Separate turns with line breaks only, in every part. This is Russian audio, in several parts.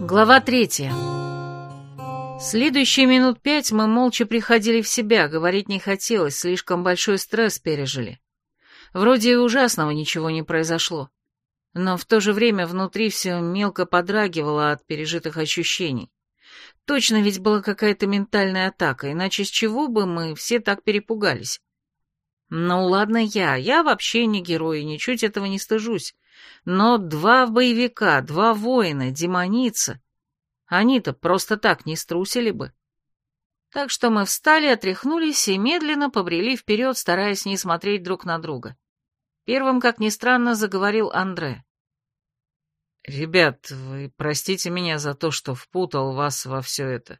Глава третья. Следующие минут пять мы молча приходили в себя, говорить не хотелось, слишком большой стресс пережили. Вроде и ужасного ничего не произошло, но в то же время внутри все мелко подрагивало от пережитых ощущений. Точно ведь была какая-то ментальная атака, иначе с чего бы мы все так перепугались? Ну ладно я, я вообще не герой, ничуть этого не стыжусь. Но два боевика, два воина, демоница. Они-то просто так не струсили бы. Так что мы встали, отряхнулись и медленно побрели вперед, стараясь не смотреть друг на друга. Первым, как ни странно, заговорил Андре. «Ребят, вы простите меня за то, что впутал вас во все это.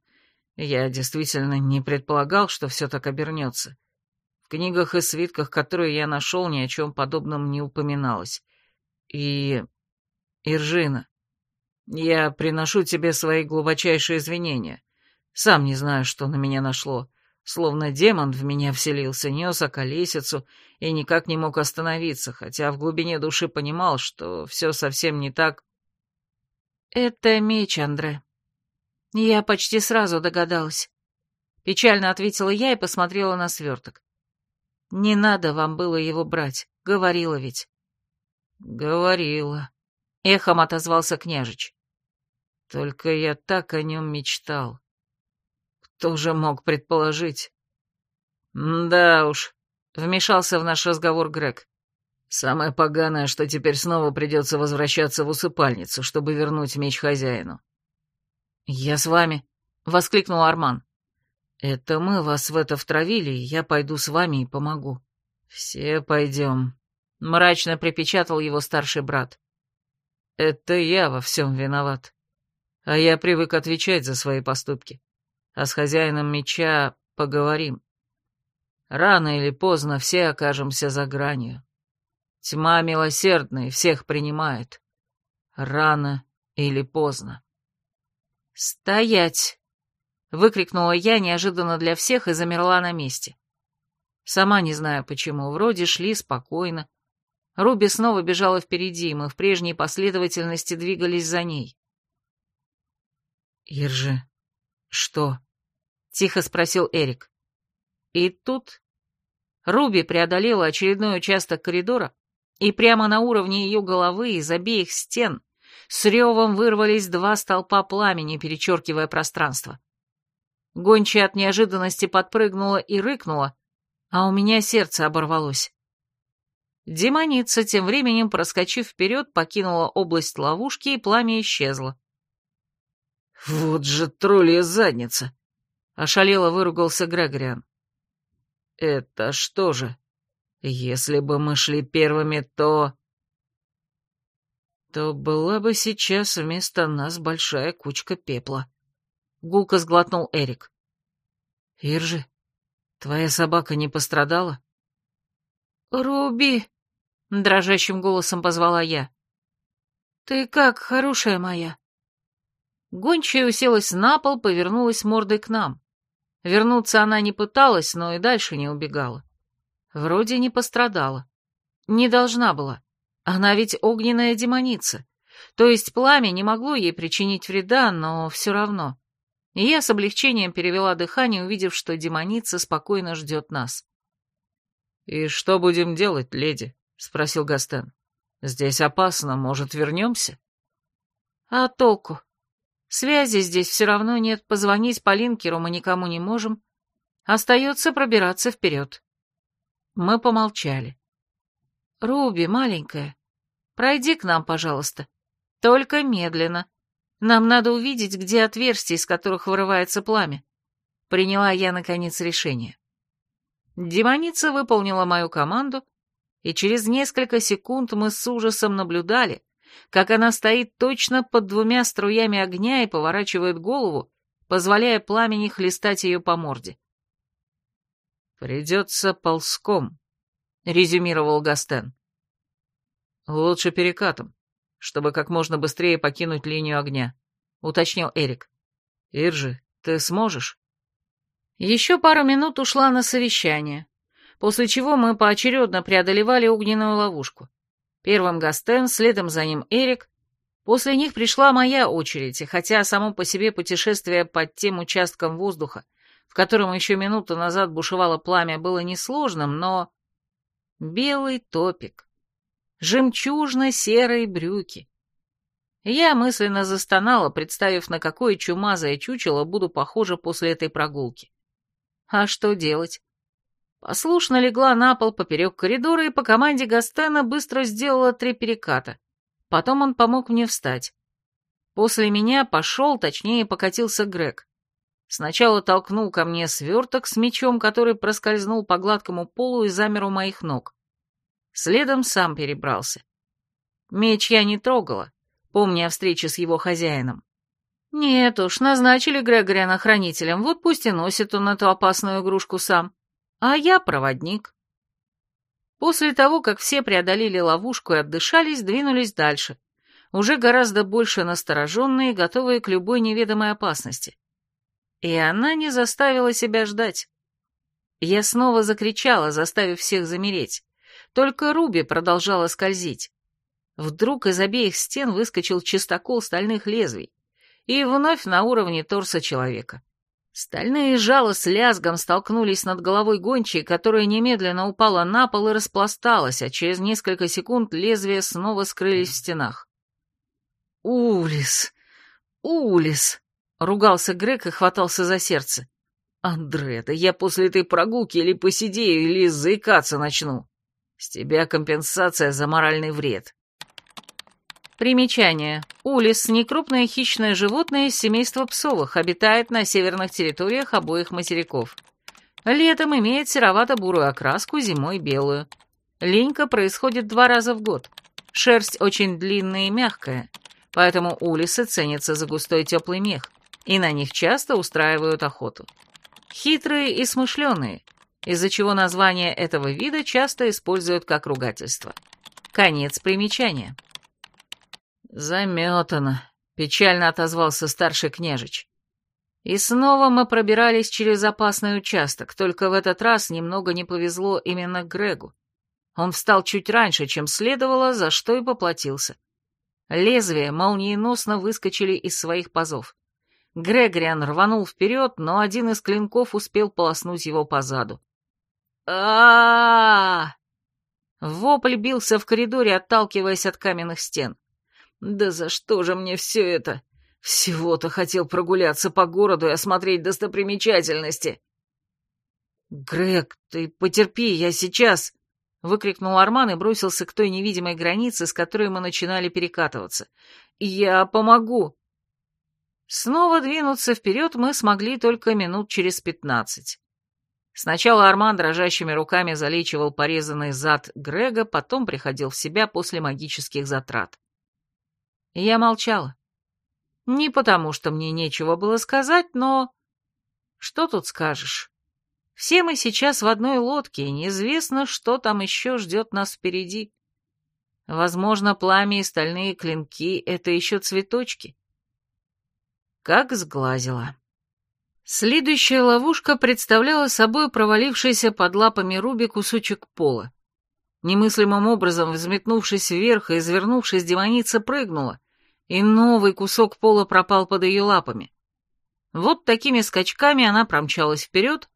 Я действительно не предполагал, что все так обернется. В книгах и свитках, которые я нашел, ни о чем подобном не упоминалось. И... Иржина, я приношу тебе свои глубочайшие извинения. Сам не знаю, что на меня нашло. Словно демон в меня вселился, нес околесицу и никак не мог остановиться, хотя в глубине души понимал, что все совсем не так. «Это меч, Андре. Я почти сразу догадалась». Печально ответила я и посмотрела на сверток. «Не надо вам было его брать, говорила ведь». «Говорила», — эхом отозвался княжич. «Только я так о нем мечтал. Кто же мог предположить?» «Да уж», — вмешался в наш разговор Грег. «Самое поганое, что теперь снова придется возвращаться в усыпальницу, чтобы вернуть меч хозяину». «Я с вами», — воскликнул Арман. «Это мы вас в это втравили, я пойду с вами и помогу». «Все пойдем», Мрачно припечатал его старший брат. Это я во всем виноват. А я привык отвечать за свои поступки. А с хозяином меча поговорим. Рано или поздно все окажемся за гранью. Тьма милосердная всех принимает. Рано или поздно. «Стоять!» — выкрикнула я неожиданно для всех и замерла на месте. Сама не знаю почему, вроде шли спокойно, Руби снова бежала впереди, и мы в прежней последовательности двигались за ней. «Иржи, что?» — тихо спросил Эрик. И тут Руби преодолела очередной участок коридора, и прямо на уровне ее головы из обеих стен с ревом вырвались два столпа пламени, перечеркивая пространство. Гончая от неожиданности подпрыгнула и рыкнула, а у меня сердце оборвалось. Демоница, тем временем, проскочив вперед, покинула область ловушки, и пламя исчезло. «Вот же троллья задница!» — ошалело выругался Грегориан. «Это что же? Если бы мы шли первыми, то...» «То была бы сейчас вместо нас большая кучка пепла», — гулко сглотнул Эрик. «Иржи, твоя собака не пострадала?» «Руби!» — дрожащим голосом позвала я. «Ты как, хорошая моя?» Гончая уселась на пол, повернулась мордой к нам. Вернуться она не пыталась, но и дальше не убегала. Вроде не пострадала. Не должна была. Она ведь огненная демоница. То есть пламя не могло ей причинить вреда, но все равно. И я с облегчением перевела дыхание, увидев, что демоница спокойно ждет нас. «И что будем делать, леди?» — спросил Гастен. «Здесь опасно, может, вернемся?» «А толку? Связи здесь все равно нет, позвонить по линкеру мы никому не можем. Остается пробираться вперед». Мы помолчали. «Руби, маленькая, пройди к нам, пожалуйста. Только медленно. Нам надо увидеть, где отверстия, из которых вырывается пламя». Приняла я, наконец, решение. Демоница выполнила мою команду, и через несколько секунд мы с ужасом наблюдали, как она стоит точно под двумя струями огня и поворачивает голову, позволяя пламени хлестать ее по морде. «Придется ползком», — резюмировал Гастен. «Лучше перекатом, чтобы как можно быстрее покинуть линию огня», — уточнил Эрик. «Иржи, ты сможешь?» Еще пару минут ушла на совещание, после чего мы поочередно преодолевали огненную ловушку. Первым Гастен, следом за ним Эрик, После них пришла моя очередь, и хотя само по себе путешествие под тем участком воздуха, в котором еще минуту назад бушевало пламя, было несложным, но... Белый топик. Жемчужно-серые брюки. Я мысленно застонала, представив, на какое чумазое чучело буду похожа после этой прогулки. А что делать? Послушно легла на пол поперек коридора и по команде Гастена быстро сделала три переката. Потом он помог мне встать. После меня пошел, точнее, покатился Грег. Сначала толкнул ко мне сверток с мечом, который проскользнул по гладкому полу и замер у моих ног. Следом сам перебрался. Меч я не трогала, помня о встрече с его хозяином. Нет уж, назначили Грегоря хранителем, вот пусть и носит он эту опасную игрушку сам. А я проводник. После того, как все преодолели ловушку и отдышались, двинулись дальше, уже гораздо больше настороженные, готовые к любой неведомой опасности. И она не заставила себя ждать. Я снова закричала, заставив всех замереть. Только Руби продолжала скользить. Вдруг из обеих стен выскочил чистокол стальных лезвий, и вновь на уровне торса человека. Стальные жало с лязгом столкнулись над головой гончей, которая немедленно упала на пол и распласталась, а через несколько секунд лезвия снова скрылись в стенах. «Улис! Улис!» — ругался Грег и хватался за сердце. «Андре, да я после этой прогулки или посидею, или заикаться начну. С тебя компенсация за моральный вред». Примечание. Улис – некрупное хищное животное из семейства псовых, обитает на северных территориях обоих материков. Летом имеет серовато-бурую окраску, зимой – белую. Линька происходит два раза в год. Шерсть очень длинная и мягкая, поэтому улисы ценятся за густой теплый мех, и на них часто устраивают охоту. Хитрые и смышленые, из-за чего название этого вида часто используют как ругательство. Конец примечания. «Заметано», — печально отозвался старший княжич. И снова мы пробирались через опасный участок, только в этот раз немного не повезло именно Грегу. Он встал чуть раньше, чем следовало, за что и поплатился. Лезвия молниеносно выскочили из своих пазов. Грегориан рванул вперед, но один из клинков успел полоснуть его по заду. а Вопль бился в коридоре, отталкиваясь от каменных стен. Да за что же мне все это? Всего-то хотел прогуляться по городу и осмотреть достопримечательности. Грег, ты потерпи, я сейчас... Выкрикнул Арман и бросился к той невидимой границе, с которой мы начинали перекатываться. «Я помогу!» Снова двинуться вперед мы смогли только минут через пятнадцать. Сначала Арман дрожащими руками залечивал порезанный зад Грега, потом приходил в себя после магических затрат. Я молчала. Не потому, что мне нечего было сказать, но... Что тут скажешь? Все мы сейчас в одной лодке, и неизвестно, что там еще ждет нас впереди. Возможно, пламя и стальные клинки — это еще цветочки. Как сглазила. Следующая ловушка представляла собой провалившийся под лапами Руби кусочек пола. Немыслимым образом, взметнувшись вверх и извернувшись, демоница прыгнула, и новый кусок пола пропал под ее лапами. Вот такими скачками она промчалась вперед,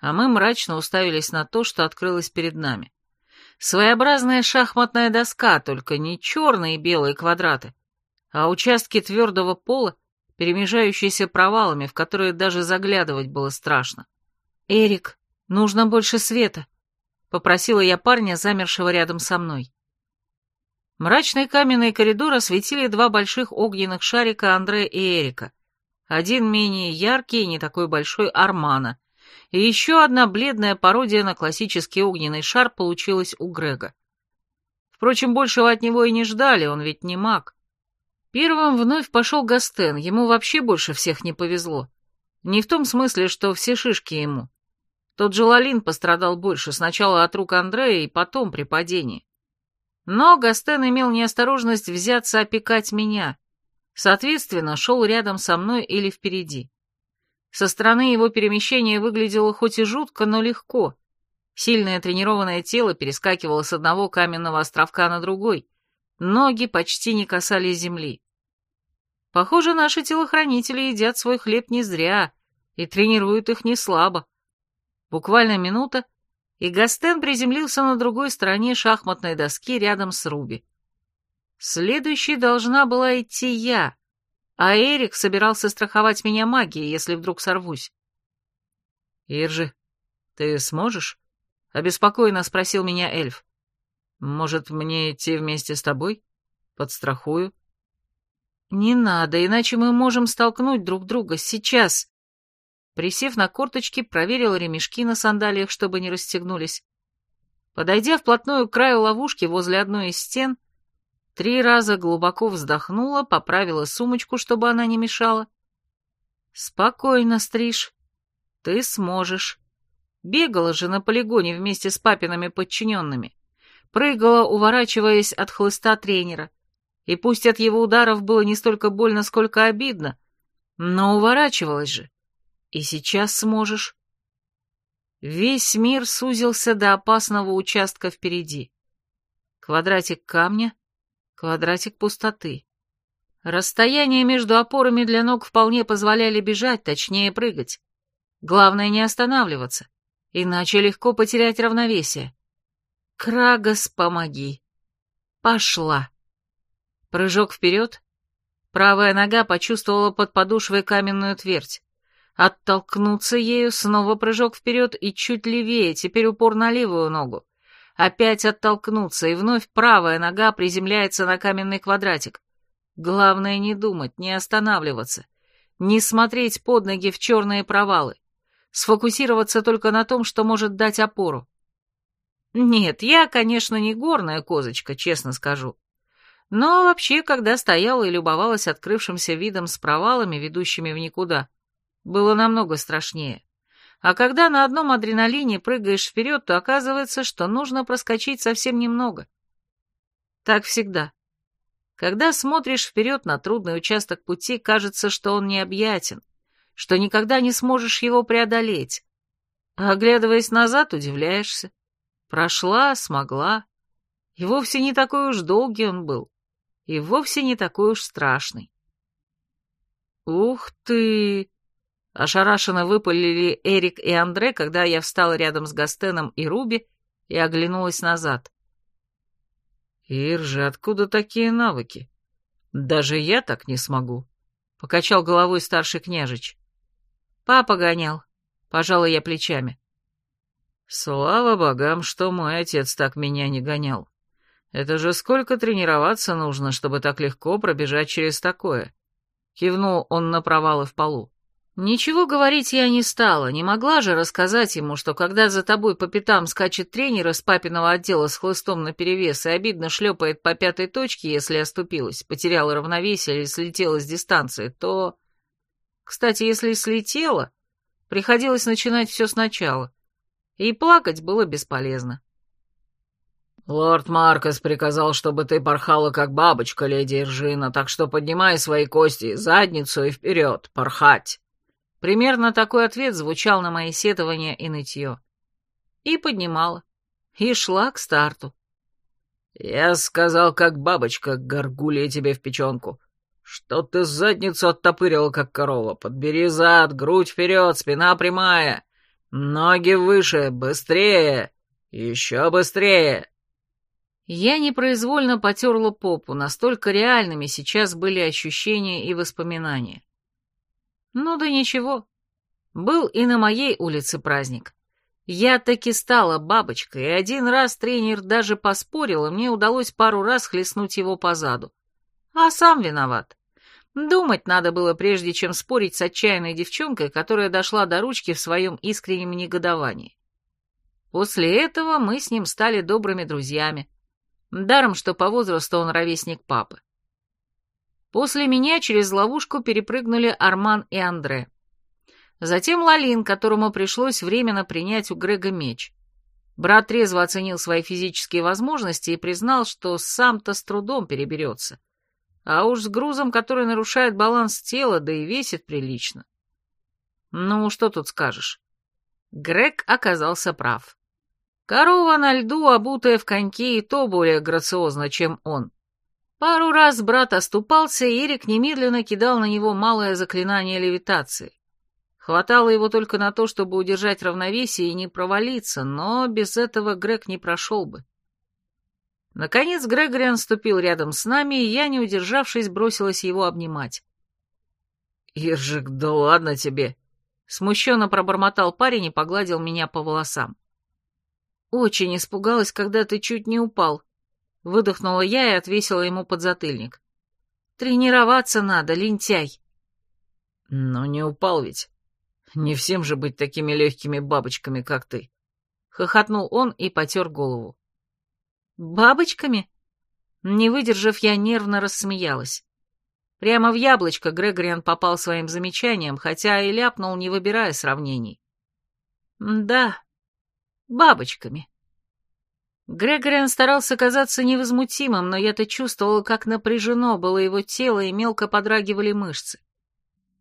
а мы мрачно уставились на то, что открылось перед нами. Своеобразная шахматная доска, только не черные и белые квадраты, а участки твердого пола, перемежающиеся провалами, в которые даже заглядывать было страшно. «Эрик, нужно больше света», — попросила я парня, замершего рядом со мной. Мрачный каменный коридор осветили два больших огненных шарика Андре и Эрика. Один менее яркий и не такой большой Армана. И еще одна бледная пародия на классический огненный шар получилась у Грега. Впрочем, большего от него и не ждали, он ведь не маг. Первым вновь пошел Гастен, ему вообще больше всех не повезло. Не в том смысле, что все шишки ему. Тот же Лалин пострадал больше, сначала от рук Андрея и потом при падении. Но Гастен имел неосторожность взяться опекать меня. Соответственно, шел рядом со мной или впереди. Со стороны его перемещение выглядело хоть и жутко, но легко. Сильное тренированное тело перескакивало с одного каменного островка на другой, ноги почти не касались земли. Похоже, наши телохранители едят свой хлеб не зря и тренируют их не слабо. Буквально минута, и Гастен приземлился на другой стороне шахматной доски рядом с Руби. Следующей должна была идти я, а Эрик собирался страховать меня магией, если вдруг сорвусь. «Иржи, ты сможешь?» — обеспокоенно спросил меня эльф. «Может, мне идти вместе с тобой? Подстрахую?» «Не надо, иначе мы можем столкнуть друг друга сейчас». Присев на корточки, проверил ремешки на сандалиях, чтобы не расстегнулись. Подойдя вплотную к краю ловушки возле одной из стен, три раза глубоко вздохнула, поправила сумочку, чтобы она не мешала. «Спокойно, Стриж. Ты сможешь. Бегала же на полигоне вместе с папиными подчиненными. Прыгала, уворачиваясь от хлыста тренера. И пусть от его ударов было не столько больно, сколько обидно, но уворачивалась же. И сейчас сможешь. Весь мир сузился до опасного участка впереди. Квадратик камня, квадратик пустоты. Расстояние между опорами для ног вполне позволяли бежать, точнее прыгать. Главное не останавливаться, иначе легко потерять равновесие. Крагос, помоги. Пошла. Прыжок вперед. Правая нога почувствовала под подушвой каменную твердь. Оттолкнуться ею, снова прыжок вперед и чуть левее, теперь упор на левую ногу. Опять оттолкнуться, и вновь правая нога приземляется на каменный квадратик. Главное не думать, не останавливаться, не смотреть под ноги в черные провалы, сфокусироваться только на том, что может дать опору. Нет, я, конечно, не горная козочка, честно скажу. Но вообще, когда стояла и любовалась открывшимся видом с провалами, ведущими в никуда, было намного страшнее. А когда на одном адреналине прыгаешь вперед, то оказывается, что нужно проскочить совсем немного. Так всегда. Когда смотришь вперед на трудный участок пути, кажется, что он необъятен, что никогда не сможешь его преодолеть. А оглядываясь назад, удивляешься. Прошла, смогла. И вовсе не такой уж долгий он был. И вовсе не такой уж страшный. «Ух ты!» Ошарашенно выпалили Эрик и Андре, когда я встала рядом с Гастеном и Руби и оглянулась назад. «Иржи, откуда такие навыки? Даже я так не смогу», — покачал головой старший княжич. «Папа гонял», — пожала я плечами. «Слава богам, что мой отец так меня не гонял. Это же сколько тренироваться нужно, чтобы так легко пробежать через такое?» Кивнул он на провалы в полу. Ничего говорить я не стала, не могла же рассказать ему, что когда за тобой по пятам скачет тренер из папиного отдела с хлыстом наперевес и обидно шлепает по пятой точке, если оступилась, потеряла равновесие или слетела с дистанции, то... Кстати, если слетела, приходилось начинать все сначала, и плакать было бесполезно. «Лорд Маркос приказал, чтобы ты порхала как бабочка, леди Иржина, так что поднимай свои кости, задницу и вперед, порхать!» Примерно такой ответ звучал на мои сетования и нытье. И поднимала. И шла к старту. «Я сказал, как бабочка, горгулья тебе в печенку. Что ты задницу оттопырила, как корова? Подбери зад, грудь вперед, спина прямая. Ноги выше, быстрее, еще быстрее!» Я непроизвольно потерла попу, настолько реальными сейчас были ощущения и воспоминания. Ну да ничего. Был и на моей улице праздник. Я таки стала бабочкой, и один раз тренер даже поспорил, и мне удалось пару раз хлестнуть его по заду. А сам виноват. Думать надо было, прежде чем спорить с отчаянной девчонкой, которая дошла до ручки в своем искреннем негодовании. После этого мы с ним стали добрыми друзьями. Даром, что по возрасту он ровесник папы. После меня через ловушку перепрыгнули Арман и Андре. Затем Лалин, которому пришлось временно принять у Грега меч. Брат трезво оценил свои физические возможности и признал, что сам-то с трудом переберется. А уж с грузом, который нарушает баланс тела, да и весит прилично. Ну, что тут скажешь? Грег оказался прав. Корова на льду, обутая в коньки, и то более грациозно, чем он. Пару раз брат оступался, и Эрик немедленно кидал на него малое заклинание левитации. Хватало его только на то, чтобы удержать равновесие и не провалиться, но без этого Грег не прошел бы. Наконец Грегориан ступил рядом с нами, и я, не удержавшись, бросилась его обнимать. «Иржик, да ладно тебе!» Смущенно пробормотал парень и погладил меня по волосам. «Очень испугалась, когда ты чуть не упал», — выдохнула я и отвесила ему подзатыльник. «Тренироваться надо, лентяй». «Но не упал ведь. Не всем же быть такими легкими бабочками, как ты», — хохотнул он и потер голову. «Бабочками?» Не выдержав, я нервно рассмеялась. Прямо в яблочко Грегориан попал своим замечанием, хотя и ляпнул, не выбирая сравнений. «Да, бабочками». Грегориан старался казаться невозмутимым, но я-то чувствовала, как напряжено было его тело и мелко подрагивали мышцы.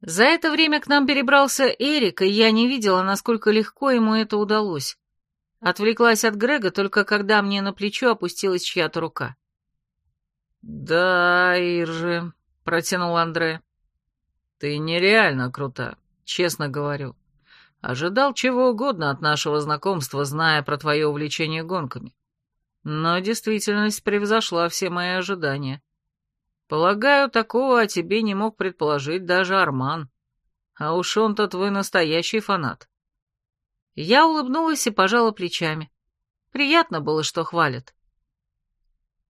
За это время к нам перебрался Эрик, и я не видела, насколько легко ему это удалось. Отвлеклась от Грега только когда мне на плечо опустилась чья-то рука. «Да, Иржи», — протянул Андре. «Ты нереально крута, честно говорю. Ожидал чего угодно от нашего знакомства, зная про твое увлечение гонками. Но действительность превзошла все мои ожидания. Полагаю, такого о тебе не мог предположить даже Арман. А уж он-то твой настоящий фанат. Я улыбнулась и пожала плечами. Приятно было, что хвалят.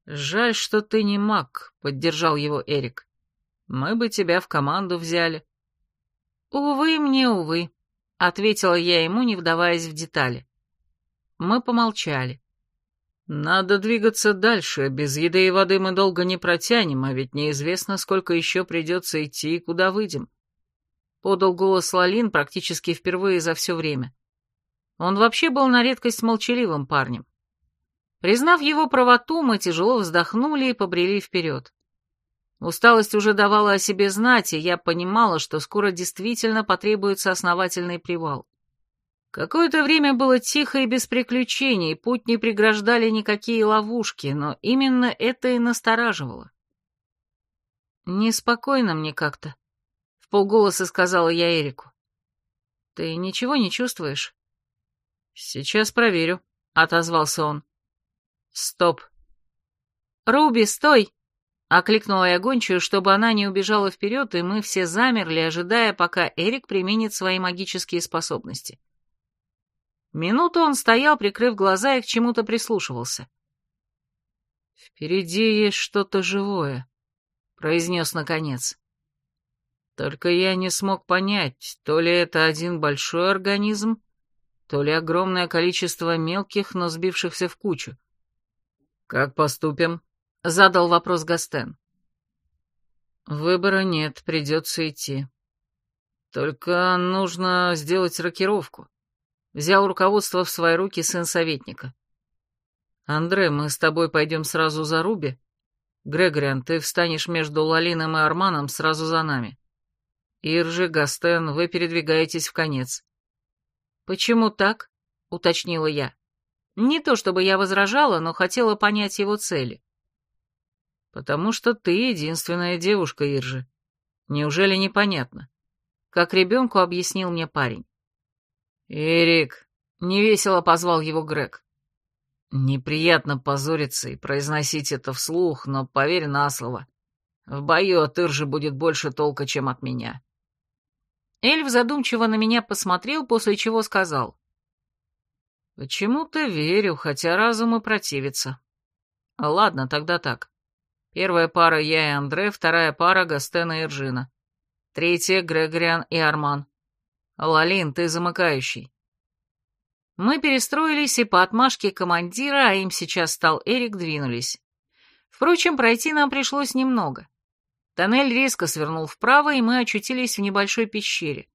«Жаль, что ты не маг», — поддержал его Эрик. «Мы бы тебя в команду взяли». «Увы мне, увы», — ответила я ему, не вдаваясь в детали. Мы помолчали. «Надо двигаться дальше. Без еды и воды мы долго не протянем, а ведь неизвестно, сколько еще придется идти и куда выйдем». Подал голос Лалин практически впервые за все время. Он вообще был на редкость молчаливым парнем. Признав его правоту, мы тяжело вздохнули и побрели вперед. Усталость уже давала о себе знать, и я понимала, что скоро действительно потребуется основательный привал. Какое-то время было тихо и без приключений, путь не преграждали никакие ловушки, но именно это и настораживало. «Неспокойно мне как-то», — в полголоса сказала я Эрику. «Ты ничего не чувствуешь?» «Сейчас проверю», — отозвался он. «Стоп!» «Руби, стой!» — окликнула я гончую, чтобы она не убежала вперед, и мы все замерли, ожидая, пока Эрик применит свои магические способности. Минуту он стоял, прикрыв глаза, и к чему-то прислушивался. «Впереди есть что-то живое», — произнес наконец. «Только я не смог понять, то ли это один большой организм, то ли огромное количество мелких, но сбившихся в кучу. «Как поступим?» — задал вопрос Гастен. «Выбора нет, придется идти. Только нужно сделать рокировку». Взял руководство в свои руки сын советника. «Андре, мы с тобой пойдем сразу за Руби. Грегориан, ты встанешь между Лалином и Арманом сразу за нами. Иржи, Гастен, вы передвигаетесь в конец. «Почему так?» — уточнила я. Не то чтобы я возражала, но хотела понять его цели. «Потому что ты единственная девушка, Иржи. Неужели непонятно?» Как ребенку объяснил мне парень. «Эрик!» — невесело позвал его Грег. «Неприятно позориться и произносить это вслух, но поверь на слово. В бою от Иржи будет больше толка, чем от меня. Эльф задумчиво на меня посмотрел, после чего сказал. «Почему-то верю, хотя разум и противится. Ладно, тогда так. Первая пара я и Андре, вторая пара Гастена и Иржина. Третья — Грегориан и Арман. Лалин, ты замыкающий». Мы перестроились и по отмашке командира, а им сейчас стал Эрик, двинулись. Впрочем, пройти нам пришлось немного. Тоннель резко свернул вправо, и мы очутились в небольшой пещере.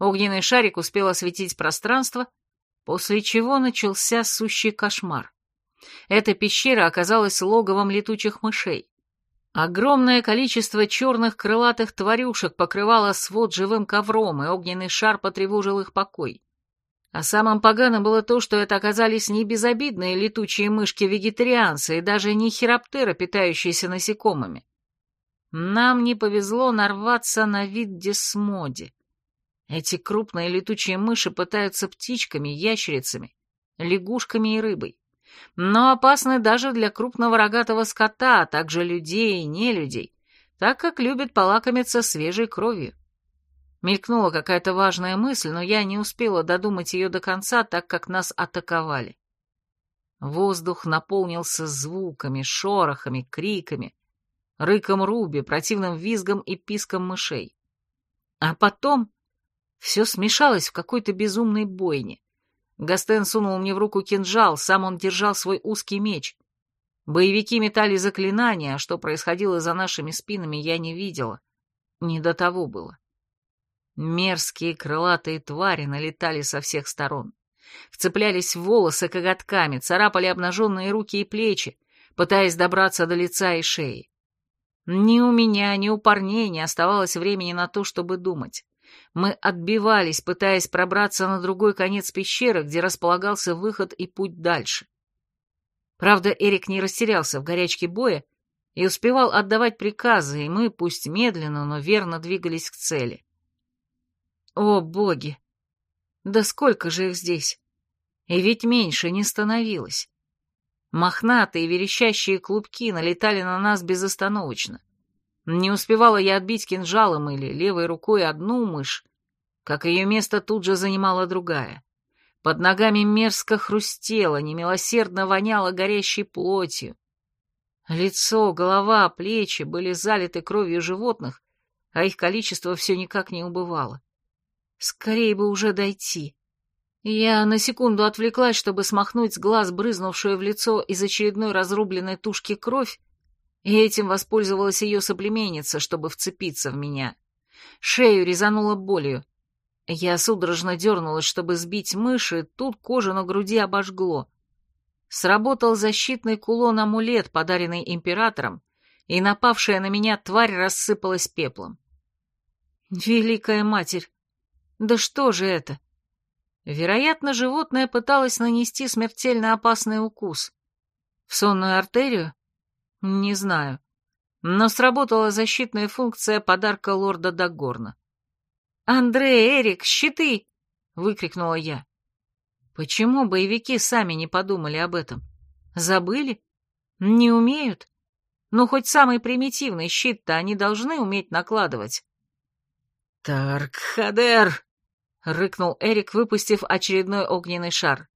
Огненный шарик успел осветить пространство, после чего начался сущий кошмар. Эта пещера оказалась логовом летучих мышей. Огромное количество черных крылатых тварюшек покрывало свод живым ковром, и огненный шар потревожил их покой. А самым поганым было то, что это оказались не безобидные летучие мышки-вегетарианцы и даже не хироптеры, питающиеся насекомыми. Нам не повезло нарваться на вид десмоди. Эти крупные летучие мыши пытаются птичками, ящерицами, лягушками и рыбой. Но опасны даже для крупного рогатого скота, а также людей и нелюдей, так как любят полакомиться свежей кровью. Мелькнула какая-то важная мысль, но я не успела додумать ее до конца, так как нас атаковали. Воздух наполнился звуками, шорохами, криками, рыком руби, противным визгом и писком мышей. А потом все смешалось в какой-то безумной бойне. Гастен сунул мне в руку кинжал, сам он держал свой узкий меч. Боевики метали заклинания, а что происходило за нашими спинами, я не видела. Не до того было. Мерзкие крылатые твари налетали со всех сторон. Вцеплялись в волосы коготками, царапали обнаженные руки и плечи, пытаясь добраться до лица и шеи. Ни у меня, ни у парней не оставалось времени на то, чтобы думать. Мы отбивались, пытаясь пробраться на другой конец пещеры, где располагался выход и путь дальше. Правда, Эрик не растерялся в горячке боя и успевал отдавать приказы, и мы, пусть медленно, но верно двигались к цели. О, боги! Да сколько же их здесь! И ведь меньше не становилось. Мохнатые верещащие клубки налетали на нас безостановочно. Не успевала я отбить кинжалом или левой рукой одну мышь, как ее место тут же занимала другая. Под ногами мерзко хрустело, немилосердно воняло горящей плотью. Лицо, голова, плечи были залиты кровью животных, а их количество все никак не убывало. Скорее бы уже дойти. Я на секунду отвлеклась, чтобы смахнуть с глаз брызнувшую в лицо из очередной разрубленной тушки кровь, и этим воспользовалась ее соплеменница, чтобы вцепиться в меня. Шею резанула болью. Я судорожно дернулась, чтобы сбить мыши, тут кожу на груди обожгло. Сработал защитный кулон-амулет, подаренный императором, и напавшая на меня тварь рассыпалась пеплом. Великая матерь! Да что же это? Вероятно, животное пыталось нанести смертельно опасный укус. В сонную артерию? Не знаю. Но сработала защитная функция подарка лорда Дагорна. «Андрей, Эрик, щиты!» — выкрикнула я. Почему боевики сами не подумали об этом? Забыли? Не умеют? Ну, хоть самый примитивный щит-то они должны уметь накладывать. «Таркхадер!» — рыкнул Эрик, выпустив очередной огненный шар.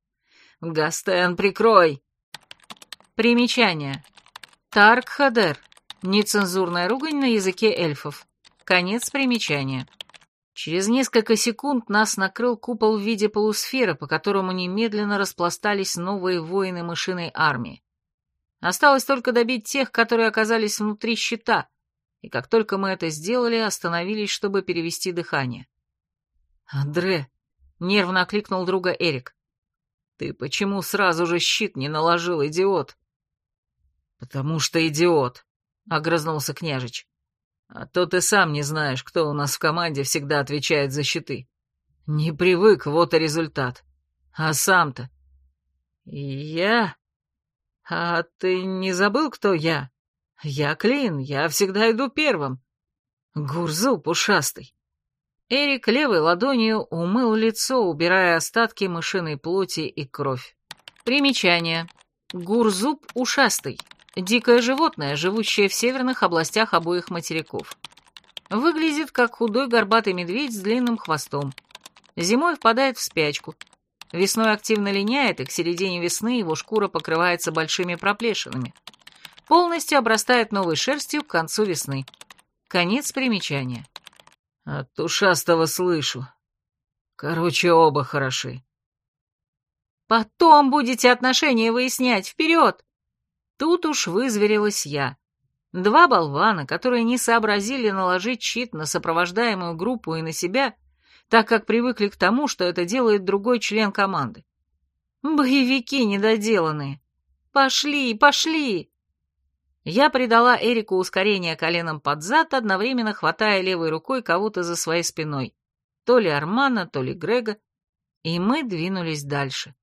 «Гастен, прикрой!» Примечание. Таркхадер. Нецензурная ругань на языке эльфов. Конец примечания. Через несколько секунд нас накрыл купол в виде полусферы, по которому немедленно распластались новые воины мышиной армии. Осталось только добить тех, которые оказались внутри щита, и как только мы это сделали, остановились, чтобы перевести дыхание. «Андре!» — нервно окликнул друга Эрик. «Ты почему сразу же щит не наложил, идиот?» «Потому что идиот», — огрызнулся княжич. «А то ты сам не знаешь, кто у нас в команде всегда отвечает за щиты. Не привык, вот и результат. А сам-то...» «Я? А ты не забыл, кто я? Я Клин, я всегда иду первым. Гурзу пушастый». Эрик левой ладонью умыл лицо, убирая остатки мышиной плоти и кровь. Примечание. Гурзуб ушастый. Дикое животное, живущее в северных областях обоих материков. Выглядит как худой горбатый медведь с длинным хвостом. Зимой впадает в спячку. Весной активно линяет, и к середине весны его шкура покрывается большими проплешинами. Полностью обрастает новой шерстью к концу весны. Конец примечания. От ушастого слышу. Короче, оба хороши. Потом будете отношения выяснять. Вперед! Тут уж вызверилась я. Два болвана, которые не сообразили наложить щит на сопровождаемую группу и на себя, так как привыкли к тому, что это делает другой член команды. Боевики недоделанные. Пошли, пошли! Я придала Эрику ускорение коленом под зад, одновременно хватая левой рукой кого-то за своей спиной. То ли Армана, то ли Грега. И мы двинулись дальше.